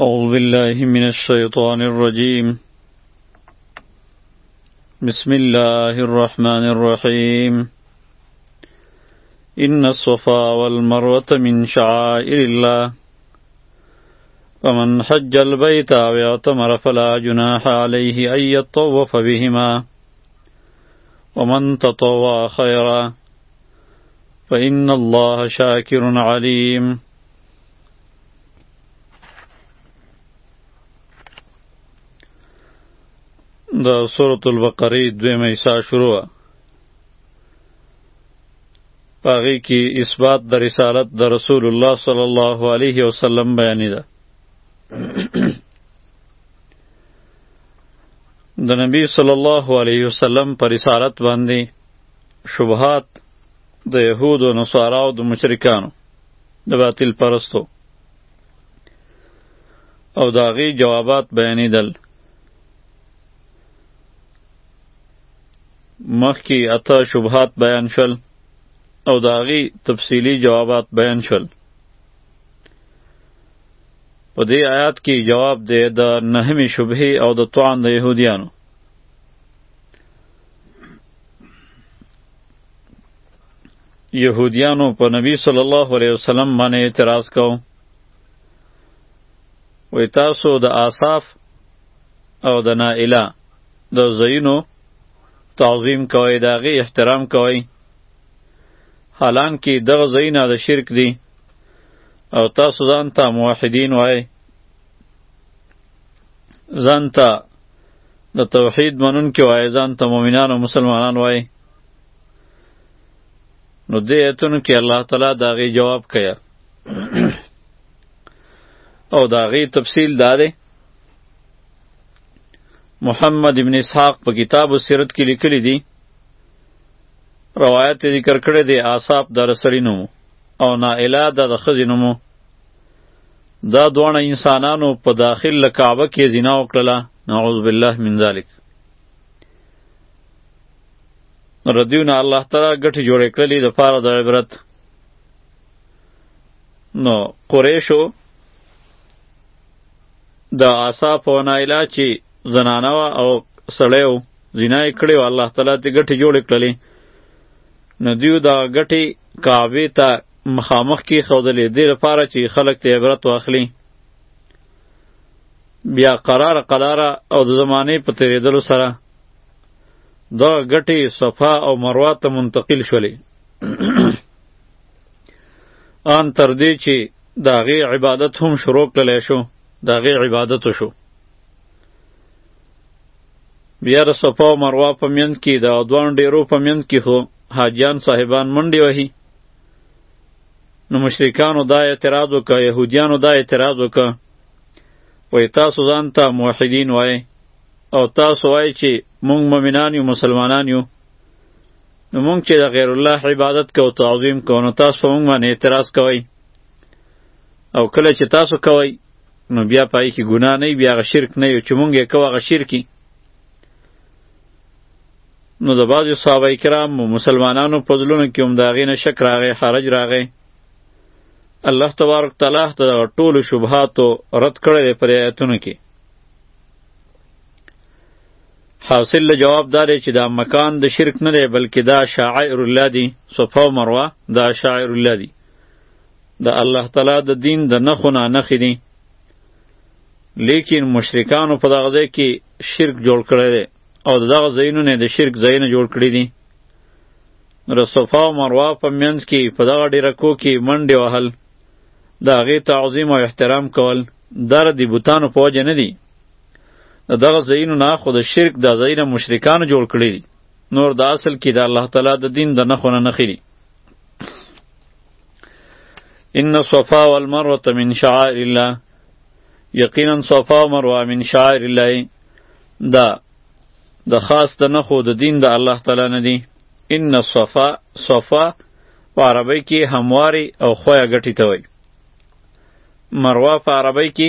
أعوذ بالله من الشيطان الرجيم بسم الله الرحمن الرحيم إن الصفا والمروة من شعائر الله فمن حج البيت واعتمر فلا جناح عليه أن يطوف بهما ومن تطوى خيرا فإن الله شاكر عليم د سورۃ البقره دویمه حصہ شروع پاغي کې اثبات د رسالت د رسول الله صلی الله علیه وسلم بیان ده د نبی صلی الله علیه وسلم پر رسالت باندې شبهات د يهود او نصارا او د مشرکانو د باطل پرستو او دا غي جوابات بیانېدل مخکې اته شبهات بیان شول او دا غي تفصیلی جوابات بیان شول په دې آیات کې جواب دی د نهمې شبهې او د طعن د يهودیانو یهودیانو په نبی صلی الله علیه وسلم باندې اعتراض کو وی تاسو د آصاف او د نائله د زینو تعظیم کوئ د هغې احترام کوئ حالانکه دغه زینا د شرک دی او تاسو ځان ته موحدین وای ځان ته د توحید منونکي وایي ځان ته مؤمنان او مسلمانان وایي نو دې ایتونو کې الله تعالی د هغې جواب کوي او د هغې تفصیل دا دی محمد ابن اسحاق په کتاب السیرت کې لیکلی دی روایت ذکر کړی دی آصاب د رسلی نومو او نائله د ښځې نومو دا دواړه انسانانو په داخل له کعبه کې زنا وکړله نعوذ بالله من ذلک ردیونه الله تعالی ګټې جوړې کړلې د پاره د عبرت نو قریشو د عصا په ونایله چې زنانه وه او سړی و زنا یې کړې وه الله تعالی ترې ګټې جوړې کړلې نو دیو دا ګټې کعبې ته مخامخ کې خودلې دې لپاره چې خلک ته عبرت واخلي بیا قرار قلاره او د زمانه په تیریدلو سره دا غټي صفا او مروه ته منتقل شولې ان تر دې چې دا غي عبادت هم شروع کړل شو دا غي عبادت شو بیا د صفا او مروه په میند کې دا دوان ډیرو په میند کې هو حاجیان صاحبان منډي وهي نو مشرکانو دا اعتراض وکړه یهودیانو دا اعتراض وکړه وای تاسو ځان ته موحدین وای او تاسو وای چې مونږ مؤمنان یو مسلمانان یو نو مونږ چې د غیر الله عبادت کوو تعظیم کوو نو تاسو مونږ باندې اعتراض کوئ او کله چې تاسو کوئ نو بیا پای کې ګناه نه بیا غ شرک نه یو چې مونږ یې کوو هغه شرکی نو د بعضې صحابه کرام مسلمانانو په زلونو کې هم د هغې نه شک راغی حرج راغی الله تبارک تعالی ته دغه ټولو شبهاتو رد کړی دی په دې ایتونو کې حاصل له جواب دا دی چې دا مکان د شرک نه دی بلکې دا شاعر الله دی صفا او مروه دا شاعر الله دی د الله تعالی د دین د نښو نه نښې دي لیکن مشرکانو په دغه ځای کې شرک جوړ کړی دی او دغه ځایونو نه د شرک ځایونه جوړ کړی دي نو صفا او مروه په منځ کې په دغه ډیرکو کې منډې وهل د هغې تعظیم او احترام کول دا د بوتانو په وجه نه دي د دغه ځایونو نه خو د شرک د ځایونه مشرکانو جوړ کړي دي نور د اصل کې د الله تعالی د دین د نښو نه نښې دي ان صفا والمروه من شعائر الله یقینا صفا و مروه من شعائر الله دا د خاص د نخو د دین د الله تعالی نه دی ان صفا صفا په عربی کې همواري او خویا ګټی ته وای مروه په عربی کې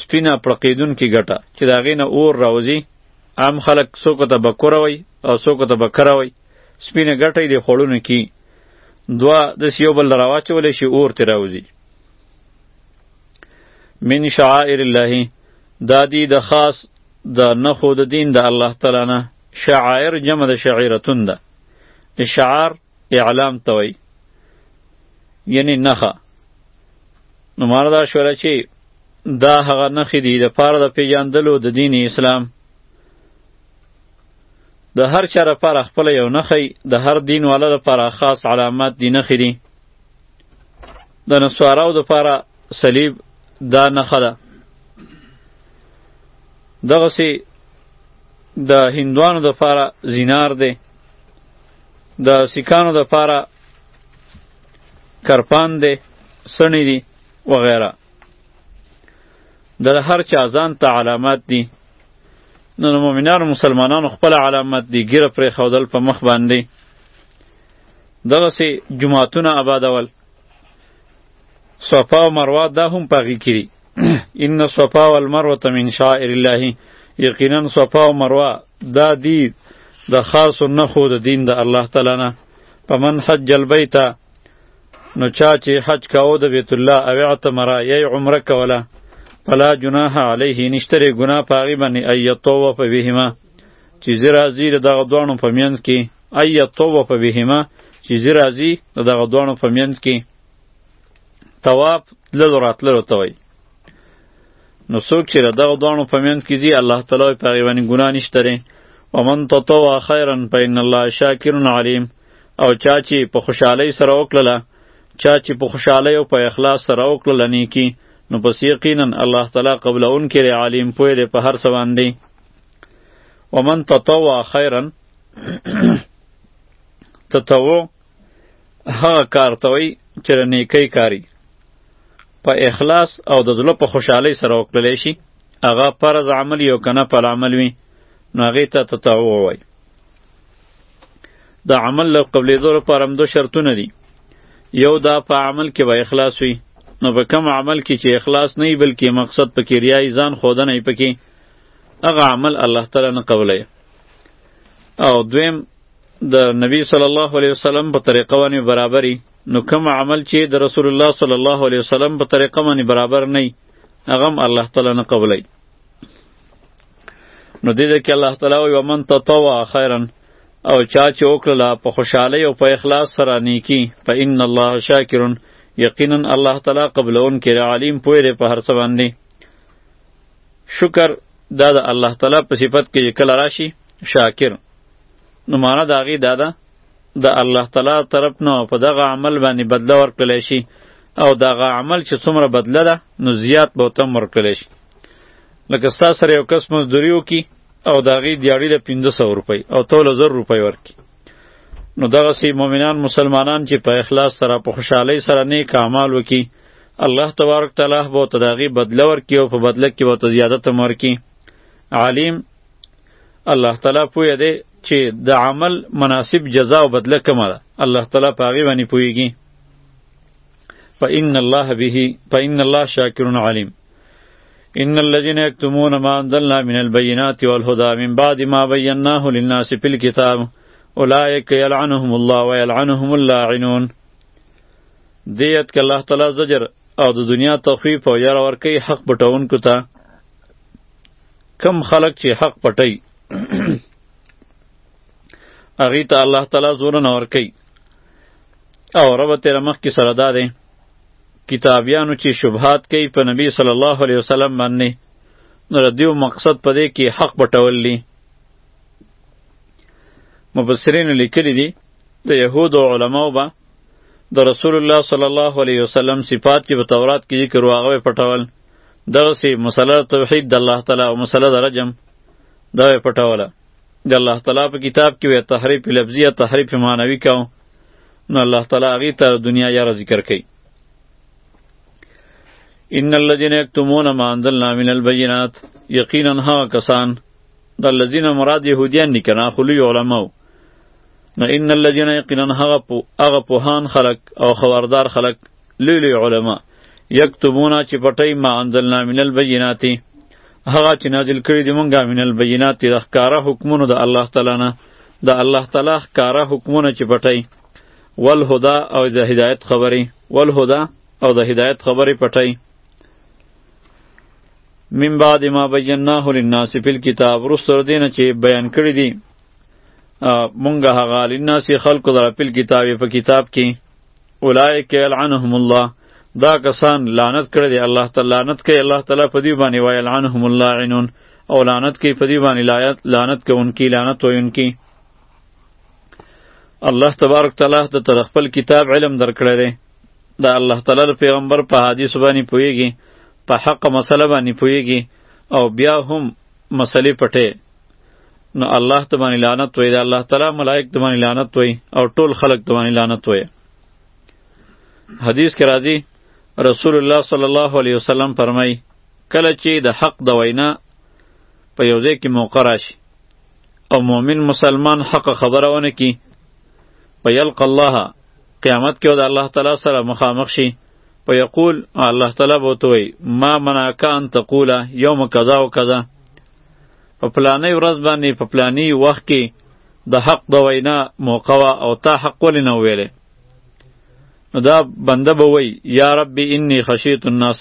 سپینه پړقیدون کې ګټه چې دا غینه اور راوځي عام خلک څوک ته بکوره وای او څوک ته بکره وای سپینه ګټه دی خړونه کې دوا د سیو بل راواچول شي اور ته راوځي من شعائر الله دا دی د خاص د نخو د دین د الله تعالی نه شعائر جمع د شعیرتون ده اشعار اعلام توي یعنی نخه نو مار دا شوله چې دا هغه نخې دي د پاره د پیژندلو د دین اسلام د هر چا لپاره خپل یو نخی د هر دین والا لپاره خاص علامات دي نخې دي د نسواراو د پاره صلیب دا نخه ده دغه سي د هندوانو د پاره زینار دی د سکانو د پاره کرپان دی سنی دی وغیره د هر چا ځان ته علامات دي نو د مؤمنانو مسلمانانو خپل علامت دي ګیره پرې خودل په مخ باندې دغه سي جمعهتون آبادول صفا او مروه دا هم پاغي کړي ان صفا والمروه من شائر الله یقینا صفا او مروه دا دی د خاص نه خو د دین د الله تعالی نه پمن حج البیت نو چا چې حج کاو د بیت الله او اعتمر یی عمره کوله فلا جناح علیه نشتره گناه پاغي باندې ایتو و په وهما چې زرا زیر دغه دوانو په میند کې ای یطوف بهما چې زی راځي د دغه دوانو په منځ کې طواف تللو راتللو ته وایي نو څوک چې دغه دوانو په منځ کې ځي الله تعالی په هغې باندې ګناه نشته دی ومن تطوع خیرا فان الله شاکر علیم او چا چې په خوشحالۍ سره وکړله چا چې په خوشحالۍ او په اخلاص سره وکړله نیکي نو پس یقینا الله تعالی قبلونکی دی عالم پوه دی په هر څه باندې ومن تطوع خیرا تطوع هغه کار ته وایي چې د نیکۍ کاري په اخلاص او د زړه په خوشحالۍ سره وکړلی شي هغه فرض عمل یو که نفل عمل وي نو هغې ته تطوع وایي د عمل له قبلېدو لپاره هم دوه شرطونه دي یو دا په عمل کې به اخلاص وي نو په کم عمل کې چې اخلاص نه وي بلکې مقصد پکې ریایي ځان ښودنه یې پکې هغه عمل الله تعالی نه قبلوي او دویم د نبی صلی الله علیه وسلم په طریقه باندې برابري نو کوم عمل چې د رسول الله صلی الله علیه وسلم په طریقه باندې برابر نه هغه الله تعالی نه قبلای نو دې ځکه الله تعالی وي ومن تطوع خیرا او چا چې وکړله په خوشحالۍ او په اخلاص سره نیکی په ان الله شاکرون یقینا الله تعالی قبلون کې علیم پوی دی په هر څه باندې شکر دا د الله تعالی په صفت کې کله راشي شاکر نو معنا د هغې دا ده د الله تعالی طرف نه په دغه عمل باندې بدله ورکړلی شي او دغه عمل چې څومره بدله ده نو زیات به ورته هم ورکړلی شي لکه ستا سره یو کس مزدوري وکړي او د هغې دیاړي له پنځه سوه روپۍ او ته له زر روپۍ ورکړي نو دغسې مؤمنان مسلمانان چې په اخلاص سره په خوشحالۍ سره نیک اعمال وکړي الله تبارک تعالی به ته داغي بدله ورکي او په بدله کې به ته زیادت هم ورکي عالم الله تعالی پوه دی چې د عمل مناسب جزا او بدله کومه ده الله تعالی په هغې باندې پوهېږي فإن الله به فإن الله شاکر علیم ان الذين يكتمون ما انزلنا من البينات والهدى من بعد ما بيناه للناس في الكتاب اولئك يلعنهم الله ويلعنهم اللاعنون دیت که الله تعالی زجر او د دنیا تخفیف او یار ورکی حق پټون کو ته کم خلق چې حق پټي اغه ته الله تعالی زور نه ورکی او رب تیر مخ کی سره داده کتابیانو چې شبهات کوي په نبی صلی الله علیه وسلم باندې نو دیو مقصد پدې کې حق پټول دي مفسرین لیکلی دي د یهودو علماو به د رسول الله صلی الله علیه وسلم صفات چې په تورات کې ذکر و هغه پټول دغسې مسله توحید د الله تعالی او مسله د رجم دا یې پټوله د الله تعالی په کتاب کې وی تحریف لفظي یا تحریف معنوي کاو نو الله تعالی هغې ته دنیا یاره ذکر کوي ان الذين يكتمون ما انزلنا من البينات یقینا هغه کسان د الذين مراد یهودیان دي که نه خو لوی علماو نو ان الذين يقينا هغه په هغه پوهان خلق او خبردار خلق لوی لوی علما یکتبونا چې پټی ما انزلنا من البینات هغه چې نازل کړی دی مونږه من البینات د ښکارا حکمونو د الله تعالی نه د الله تعالی ښکارا حکمونه چې پټی والهدى او د هدایت خبرې والهدى او د هدایت خبرې پټی من بعد ما بیناه للناس فی الكتاب رسول دین چې بیان کړی دی مونږه هغه لناس خلق در خپل کتاب په کتاب کې اولائک یلعنهم الله دا کسان لعنت کړی دی الله تعالی لعنت کوي الله تعالی په دې باندې وای لعنهم الله عنون او لعنت کوي په دې باندې لایت لعنت کوونکی لعنت وایونکی الله تبارک تعالی ته تر خپل کتاب علم درکړی دی دا الله تعالی پیغمبر په حدیث باندې پویږي په حق مسله باندې پویږي او بیا هم مسلې پټې نو الله ته باندې لعنت وای دا الله تعالی ملائک ته باندې لعنت وای او ټول خلق ته باندې لعنت وای حدیث کې راځي رسول الله صلی الله علیه وسلم فرمای کله چې د حق د وینا په یو ځای کې موقع راشي او مؤمن مسلمان حق خبره ونه کی په یلق الله قیامت کې د الله تعالی سره مخامخ شي فیقول الله تعالی به ورته وایي ما منعک ان تقوله یوم کذا و کذا په پلانۍ ورځ باندې په پلاني وخت کې د حق د وینا موقع وه او تا حق ولې نه ویلی نو دا بنده به وایي یا ربي انی خشیت الناس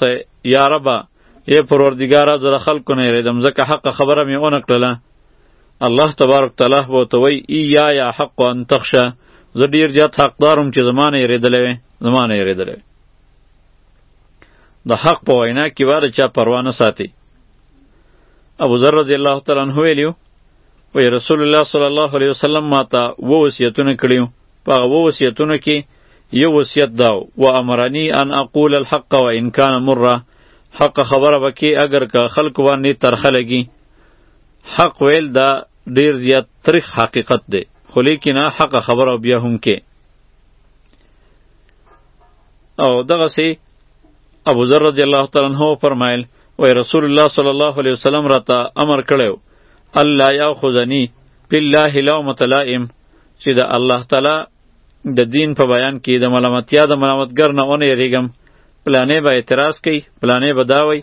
یا ربه ای پروردګاره زه د خلکو نه یریدم ځکه حق خبره مې ونه کړله الله تبارک تعالی به ورته وایي ایا یا حق ان تخشه زه ډیر زیات حقدارم چې زما نه یریدلی وې زما نه یریدلی وې د حق په وینا کې واره چا پروا نه ساتي ابو ذر رضی الله تعالی عنه ویلیو وی رسول الله صلی الله علیه وسلم ماته و وصیتونه کړیو په هغه و وصیتونو کې یو وصیت داو و امرنی ان اقول الحق و ان کان مره حق خبره وکي اگر که خلق باندې ترخه لګي حق ویل دا ډیر زیات تریخ حقیقت دی خو لیکن حق خبره بیا هم کې او دغه سي ابو ذر رضی الله تعالی عنہ فرمایل وای رسول الله صلی الله علیه وسلم راته امر کړو الله یاخذنی بالله لومۃ لائم چې د الله تعالی د دین په بیان کې د ملامتیا د ملامتګر نه ونه یریږم پلانې به اعتراض کوي پلانې به دا وایي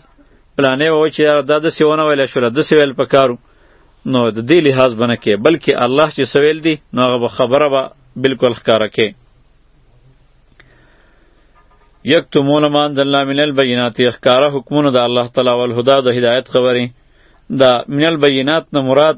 پلانې به وایي چې دا داسې ونه ویلی شوله داسې ویل پکارو نو د دې لحاظ به نه کې بلکې الله چې څه ویل دي نو هغه به خبره به بلکل ښکاره کې یکتمون ما انزل الله من البینات ښکاره حکمونه د الله تعالی او الهدا د هدایت خبرې دا من البینات نه مراد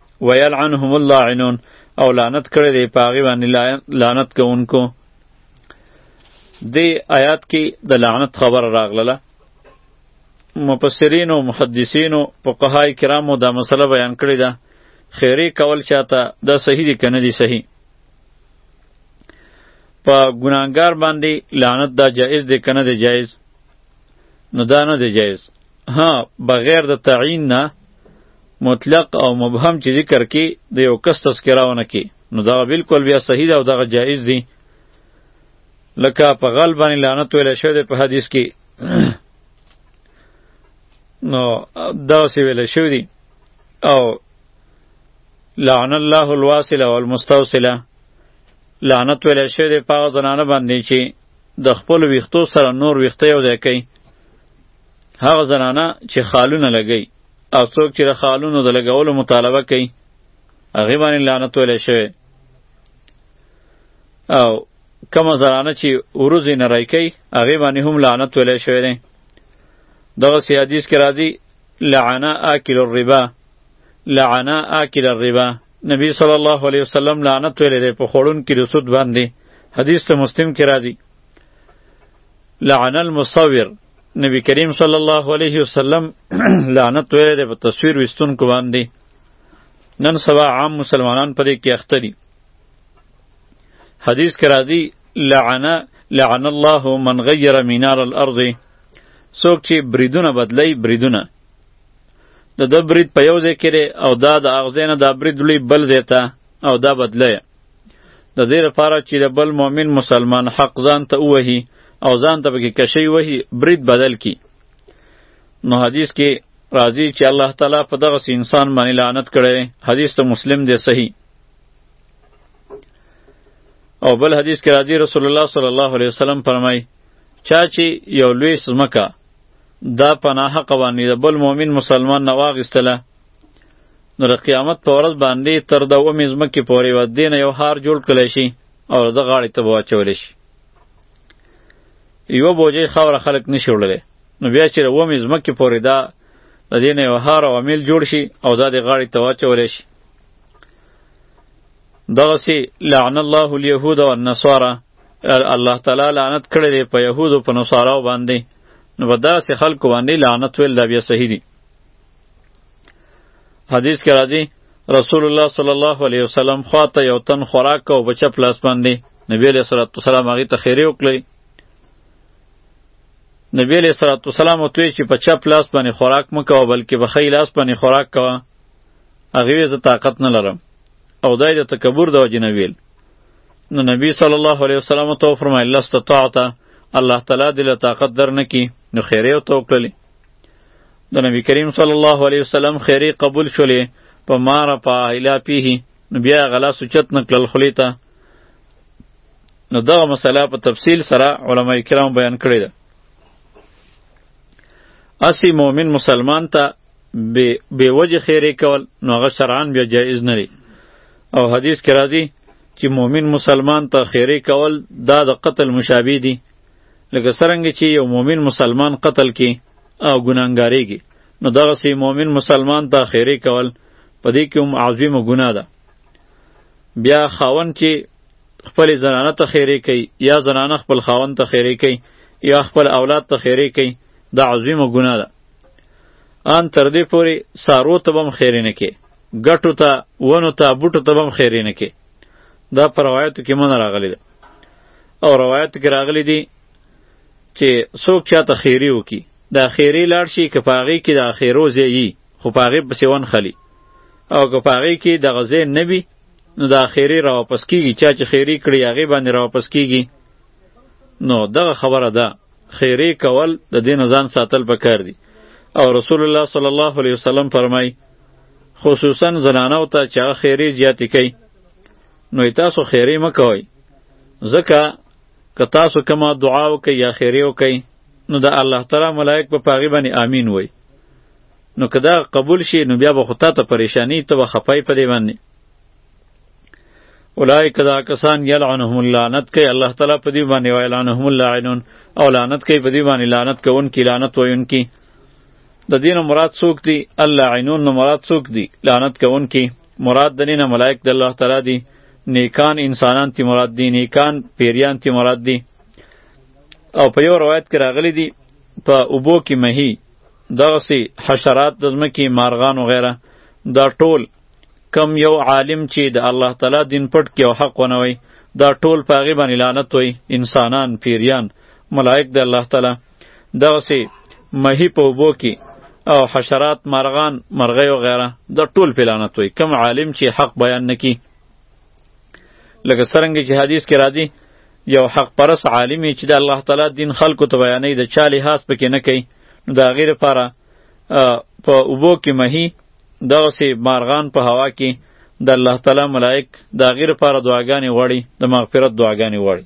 ويلعنهم اللاعنون او لعنت کړی دی په هغې باندې لعنت کوونکو دې آیات کې د لعنت خبره راغلله مفسرینو محدثینو فقهای کرامو دا مسله بیان کړې ده خیری کول چاته دا صحیح دی که نه دی صحیح په ګناهګار باندې لعنت دا جایز دی که نه دی جایز نو دا نه دی جایز ها بغیر د تعین نه مطلق او مبهم چې ذکر کی د یو کس تذکراونه کی نو دا بالکل بیا صحیح ده او دا جایز دی لکه په غل باندې لعنت ویل شوی دی په حدیث کې نو دا سی ویل شوی دی او لعن الله الواصله والمستوصله لعنت ویل شوی دی په زنانه باندې چې د خپل ویختو سره نور ویخته یو ځای کوي هغه زنانه چې خالونه لګی او څوک چې د خالونو د لګولو مطالبه کوي هغې باندې لعنت ویلی شوی او کومه زنانه چې ورځې نری کوي هغې باندې هم لعنت ویلی شوی دی دغسې حدیث کې راځي لعنا آکل الربا لعنا آکل الربا نبی صلی الله علیه وسلم لعنت ویلی دی په خوړونکي د سود باندې حدیث ته مسلم کې راځي لعن المصور نبی کریم صلی الله علیه وسلم لعنت ویلی دی په تصویر ویستونکو باندې نن سبا عام مسلمانان په دې کې اخته دي حدیث کې راځي لعنه لعن الله من غیر مینار الارض څوک چې بریدونه بدلی بریدونه د ده برید په یو ځای کې او دا د هغه ځای نه دا برید وړي بل ځای ته او دا بدلی د دې لپاره چې د بل مؤمن مسلمان حق ځان ته ووهي او ځان ته پکې کشي وهي برید بدل کی نو حدیث کې راځي چې الله تعالی په دغه انسان باندې لعنت کړي حدیث ته مسلم دی صحیح او بل حدیث کې راځي رسول الله صلی الله علیه وسلم فرمای چا چې یو لوی سمکه دا پناه قوانین د بل مؤمن مسلمان نه واغستله نو د قیامت په ورځ باندې تر د اومې ځمکې پورې به دې نه یو هار جوړ کړی شي او د غاړې ته به واچولی شي یوه بوجۍ خاوره خلک نشي وړلی نو بیا چې د اومې ځمکې پورې دا د دې نه یو هار او امیل جوړ شي او دا د غاړې ته واچولی شي دغسې لعن الله الیهود والنصارا الله تعالی لعنت کړی دی په یهودو په نصاراو باندې نو په داسې خلکو باندې لعنت ویل دا بیا صحیح دي حدیث کې راځي رسول الله صلی الله علیه وسلم خواته یو تن خوراک کو په چپ لاس باندې نبی علیہ الصلوۃ والسلام هغه ته خیره وکړي نبی علیہ الصلوۃ والسلام ته چې په چپ لاس باندې خوراک مکو بلکې په خی لاس باندې خوراک کوه هغه یې زه طاقت نه لرم او دای د تکبر د وجې نه ویل نو نبی صلی الله علیه وسلم ته وفرمایل استطاعت الله تعالی دې له طاقت در نه کی نو خیره او توکلی د نبی کریم صلی الله علیه وسلم خیری قبول شولې په مار په اله پیه نو بیا غلا سوچت نکړل خلی ته نو دا مسله په تفصیل سره علما کرام بیان کړی ده اسی مؤمن مسلمان ته به به وجه خیره کول نو هغه شرعان بیا جایز نه لري او حدیث کې راځي چې مؤمن مسلمان ته خیره کول دا د قتل مشابه دي لکه څرنګه چې یو مؤمن مسلمان قتل کی او ګناهګاریږي نو دغه سی مؤمن مسلمان ته خیره کول په دې کې هم عظیمه ګناه ده بیا خاون چې خپل زنانه ته خیره کوي یا زنانه خپل خاون ته خیره کوي یا خپل اولاد ته خیره کوي دا عظیمه ګناه ده ان تر دې پورې سارو ته هم خیره نه کوي ګټو ته ونو ته بوټو ته هم خیره نه کوي دا پر روایتو کې مونږ راغلی ده او روایتو کې راغلی دي چې څوک چاته خیری وکي دا خیری لاړ شي که پاغي کې دا خیرو زیي خو پاغي پسې ون خلی او که پاغي کې د غزې نه وي نو دا خیری را واپس کیږي چا چې خیری کړی هغه باندې را واپس کیږي نو دغه خبره ده خیری کول د دین ځان ساتل پکار دي او رسول الله صلی الله علیه وسلم فرمایي خصوصا زنانو ته چې هغه خیرې زیاتې کوي نو تاسو خیرې مه کوئ ځکه که تاسو کومه دعا وکړئ یا خیرې وکړئ نو د الله تعالی ملائک به په هغې باندې آمین وایي نو که دا قبول شي نو بیا به خو تا ته پریشانی ته به خپای په دې باندې اولای کدا کسان یلعنهم اللعنت کوي الله تعالی په دې باندې وای لعنهم اللعنون او لعنت کوي په دې باندې لعنت کوونکي لعنت وایونکي د دین مراد څوک دی الله عینون نو مراد څوک دی لعنت کوونکی مراد د نه ملائک د الله تعالی دی نیکان انسانان تی مراد دی نیکان پیریان تی مراد دی او په یو روایت کې راغلی دی په اوبو کې مهی دغسی حشرات د ځمکې مارغان و غیره دا ټول کم یو عالم چې د الله تعالی دین پټ کې او حق ونوي دا ټول پاغي باندې لعنت وي انسانان پیریان ملائک د الله تعالی دغسې مهی په اوبو کې او حشرات مرغان مرغۍ او غیره دا ټول په لعنت وي کم عالم چې حق بیان نکي لکه څرنګه چې حدیث کې راځي یو حق پرس عالمی چې د الله تعالی دین خلکو ته بیانې د چا لحاظ پکې نه کوي نو د هغې لپاره په اوبو کې مهی دغسې مارغان په هوا کې د الله تعالی ملائک د هغې لپاره دعاګانې غواړي د مغفرت دعاګانې غواړي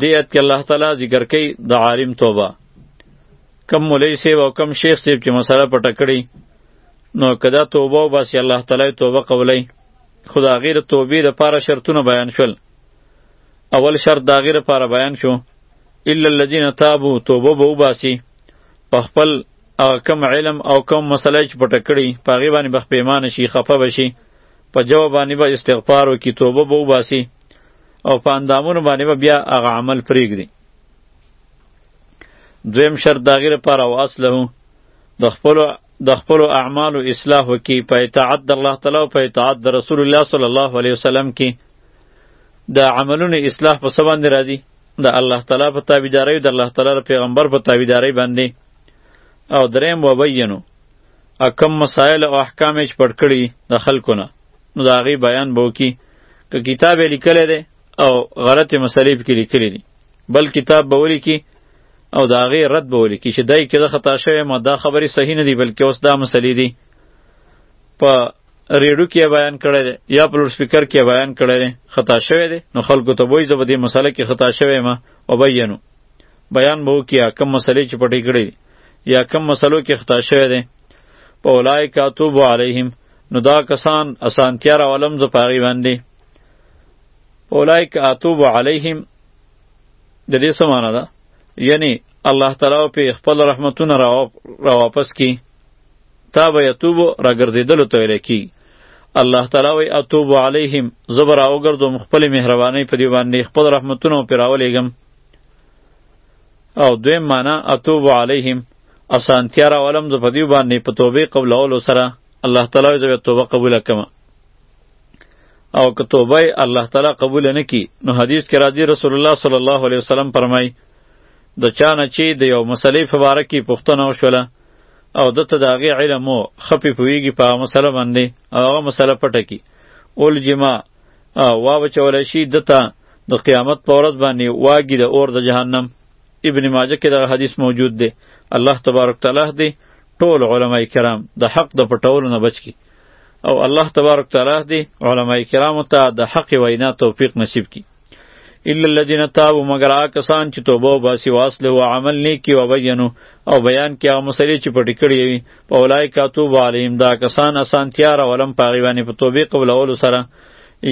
دی ایت کې الله تعالی ذکر کوي د عالم توبه کم مولوی صاحب او کم شیخ صاحب چې مسله پټه کړي نو کدا توبه او باسي الله تعالی توبه قبلای خدا غیر توبې د پاره شرطونه بیان شول اول شرط دا غیر پاره بیان شو الا الذين تابوا توبه به وباسي په خپل کم علم او کم مسله چې پټه کړي په هغې باندې به پیمانه شي خفه به شي په جواب باندې به استغفار وکړي توبه به وباسي او په اندامونو باندې به بیا هغه عمل پریږدي دویم شرط د هغې لپاره او اصله د خپلو د خپلو اعمالو اصلاح وکړي په اطاعت د الله تعالی او په اطاعت د رسول الله صلی الله علیه وسلم کې د عملونو اصلاح په څه باندې راځي د الله تعالی په تابعدارۍ د الله تعالی د پیغمبر په تابعدارۍ باندې او دریم وبینو اکم مسائل او احکام یې پټ کړي د خلکو نه نو د هغې بیان به وکړي که کتاب یې لیکلی دی او غلطې مسلې پکې لیکلې دي بل کتاب به ولیکي او د هغې رد به ولیکي چې دای کې زه خطا شوی ما دا خبرې صحیح نه دي بلکې اوس دا مسلې دي په ریډو کې بیان کړی دی یا په لوډ سپیکر کې بیان کړی دی خطا شوی دی نو خلکو ته وایي زه په دې مسله کې خطا شوی ما وبینو بیان به وکړي یا کم مسلې چې پټې کړې دي یا کم مسلو کې خطا شوی دی په اولای کاتوب علیهم نو دا کسان اسانتیا را ولم ز پاغي باندې په اولای کاتوب علیهم د دې سمانه ده یعنی الله تعالی په خپل رحمتونه را را واپس کی تا به یتوب را ګرځیدل ته ویل کی الله تعالی وی اتوب علیهم زبر او ګرځم خپل مهرباني په دی باندې خپل رحمتونه پر راولېګم او دویم معنا اتوب علیهم اسانتیا راولم زه په دې باندې په توبې قبلولو سره الله تعالی زه به توبه قبوله کړم او که توبه الله تعالی قبول نه کی نو حدیث کې راځي رسول الله صلی الله علیه وسلم فرمای د چا نه چې د یو مسلې په باره کې پوښتنه وشوله او د ته د هغې علم و خپې پوهېږي په هغه مسله باندې او هغه مسله پټه کي الجما واوچولی شي ده ته د قیامت په ورځ باندې واګي د اور د جهنم ابن ماجه کې دغه حدیث موجود دی الله تبارک تعالی دی ټول علما کرام د حق د پټولو نه بچ کی او الله تبارک تعالی دی علما کرام ته د حق وینا توفیق نصیب کی الا الذين تابوا مگر هغه کسان چې توبه او باسی واصله او عمل نیکی او بیانو او بیان کې هغه مسلې چې پټې کړې وي په اولای کا توبه علیهم دا کسان اسانتیا را ولم پاغي باندې په توبې قبولولو سره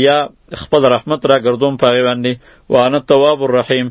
یا خپل رحمت را ګردوم پاغي باندې وانه تواب الرحیم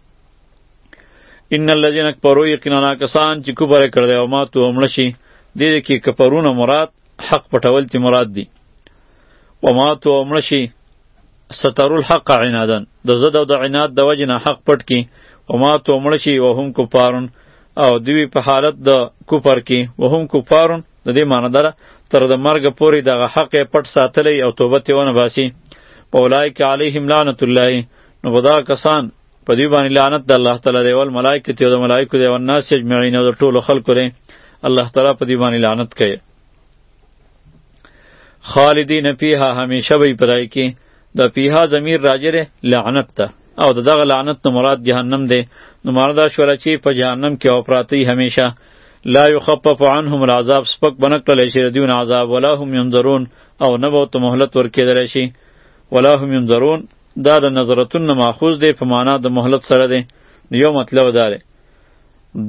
ان الذين كفروا یقینا کسان چې کفر کړ دی او ما تو هم نشي دې کې کفرونه مراد حق پټول تی مراد دی و ما تو هم نشي ستر الحق عنادا د زد او د عناد د وجه نه حق پټ کی و ما تو هم نشي وهم کفارون او دوی په حالت د کفر کې وهم کفارون د دې معنی دره تر د مرګ پورې دغه حق پټ ساتلی او توبه ته ونه باسي اولایک علیهم لعنت الله نو بدا کسان په دې باندې لعنت د الله تعالی دی ول ملائکه ته د ملائکه دی او الناس اجمعین او د ټولو خلکو دی الله تعالی په دې باندې لعنت کوي خالدین فیها همیشه وي پرای کې د پیها ضمیر راجع دی لعنت ته او د دغه لعنت نه مراد جهنم دی نو معنا دا شوله چې په جهنم کې او پراته یي همیشه لا یخفف عنهم العذاب سپک به نه کړلی شي د دوی نه عذاب ولا هم ینظرون او نه به ورته مهلت ورکېدلی شي ولا هم ینظرون دا د نظرتون نه ماخوذ دی په معنا د مهلت سره دی یو مطلب دا دی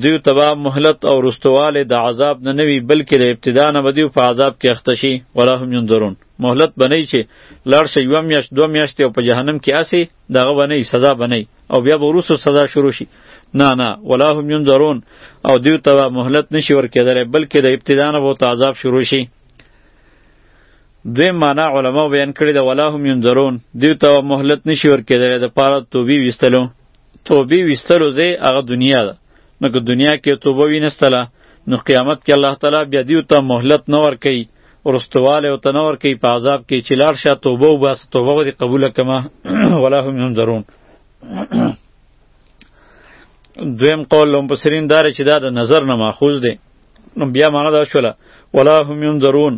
دیو تبا مهلت او رستواله د عذاب نه نوي بلکې د ابتدا نه بدیو په عذاب کې اخته شي ولا هم ينظرون مهلت بنئ چې لړ شي یو میاشت دوه میاشتې او په جهنم کې اسي دغه بنئ سزا بنئ او بیا به وروسته سزا شروع شي نه نه ولا هم ينظرون او دیو تبا مهلت نشي ورکېدلی بلکې د ابتدا نه به عذاب شروع شي دوی معنا علما بیان کړی د ولا هم ينظرون دیو تبا مهلت نشي ورکېدلی د پاره توبې ویستلو توبې ویستلو ځای هغه دنیا ده نو که دنیا کې توبه وینستله نو قیامت کې الله تعالی بیا دیو ته مهلت نه ورکوي ورستواله او تنور کوي په عذاب کې چې لاړ شه توبه او بس توبه غوړي قبول کما ولا هم ينظرون دویم قول لوم بصرین دار چې دا د نظر نه ماخوذ دی نو بیا معنا دا شوله ولا هم ينظرون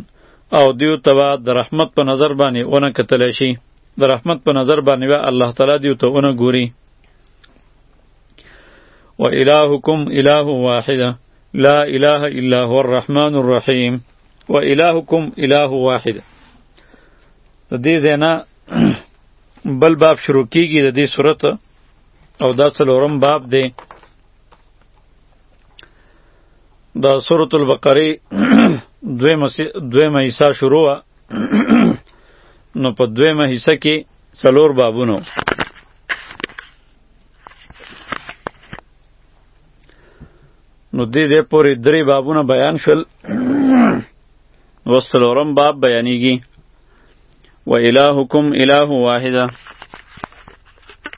او دیو تبا د رحمت په نظر باندې ونه کتل شي د رحمت په نظر باندې به الله تعالی دی ته اون ګوري و الهکم اله واحده لا اله الا هو الرحمن الرحیم و الهکم اله واحده د دې زینا بل باب شروع کیږي د دې صورت او دا څلورم باب دی د سورۃ البقره دویمه دویمه حصہ شروع نو په دویمه حصہ کې څلور بابونو نو دې دې پورې درې بابونه بیان شول وسلورم باب بیانیږي و الہکم الہ واحده